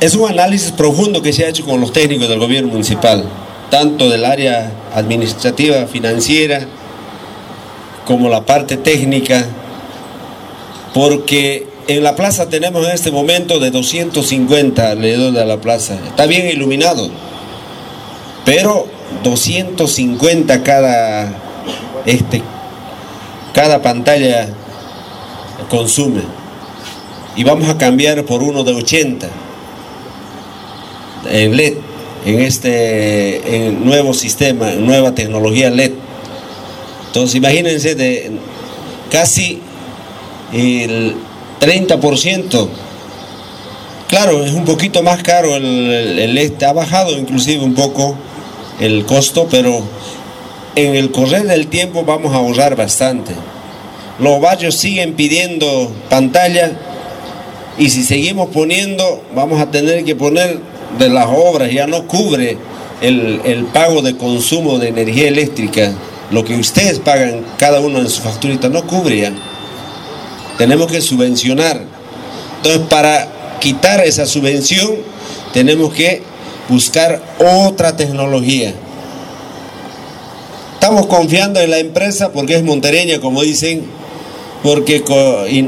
es un análisis profundo que se ha hecho con los técnicos del gobierno municipal, tanto del área administrativa, financiera, como la parte técnica, porque en la plaza tenemos en este momento de 250 alrededor de la plaza. Está bien iluminado, pero 250 cada, este, cada pantalla consume. Y vamos a cambiar por uno de 80 en LED, en este nuevo sistema, nueva tecnología LED. Entonces imagínense de casi el 30%. Claro, es un poquito más caro el, LED, ha bajado inclusive un poco el costo, pero en el correr del tiempo vamos a ahorrar bastante. Los barrios siguen pidiendo pantalla y si seguimos poniendo, vamos a tener que poner de las obras, ya no cubre el, pago de consumo de energía eléctrica, lo que ustedes pagan cada uno en su facturita, no cubre ya. Tenemos que subvencionar. Entonces, para quitar esa subvención, tenemos que buscar otra tecnología. Estamos confiando en la empresa porque es montereña, como dicen, porque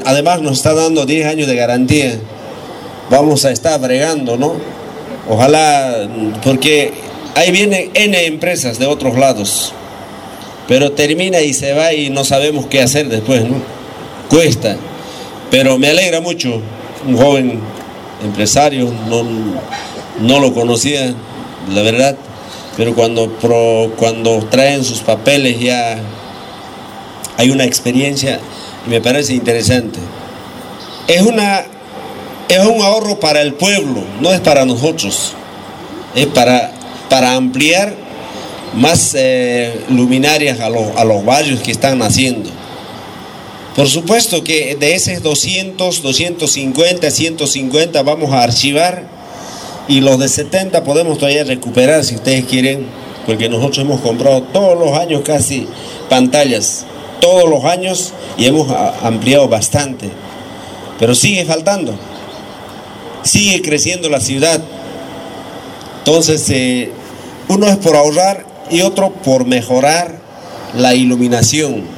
además nos está dando 10 años de garantía. Vamos a estar bregando, ¿no? Ojalá, porque ahí vienen N empresas de otros lados, pero termina y se va y no sabemos qué hacer después, ¿no? Cuesta, pero me alegra mucho, un joven empresario, no, no lo conocía, la verdad, pero cuando, cuando traen sus papeles ya hay una experiencia me parece interesante. Es, una, es un ahorro para el pueblo, no es para nosotros, es para, para ampliar más eh, luminarias a, a los barrios que están naciendo. Por supuesto que de esos 200, 250, 150 vamos a archivar y los de 70 podemos todavía recuperar si ustedes quieren, porque nosotros hemos comprado todos los años casi pantallas todos los años y hemos ampliado bastante. Pero sigue faltando. Sigue creciendo la ciudad. Entonces, eh, uno es por ahorrar y otro por mejorar la iluminación.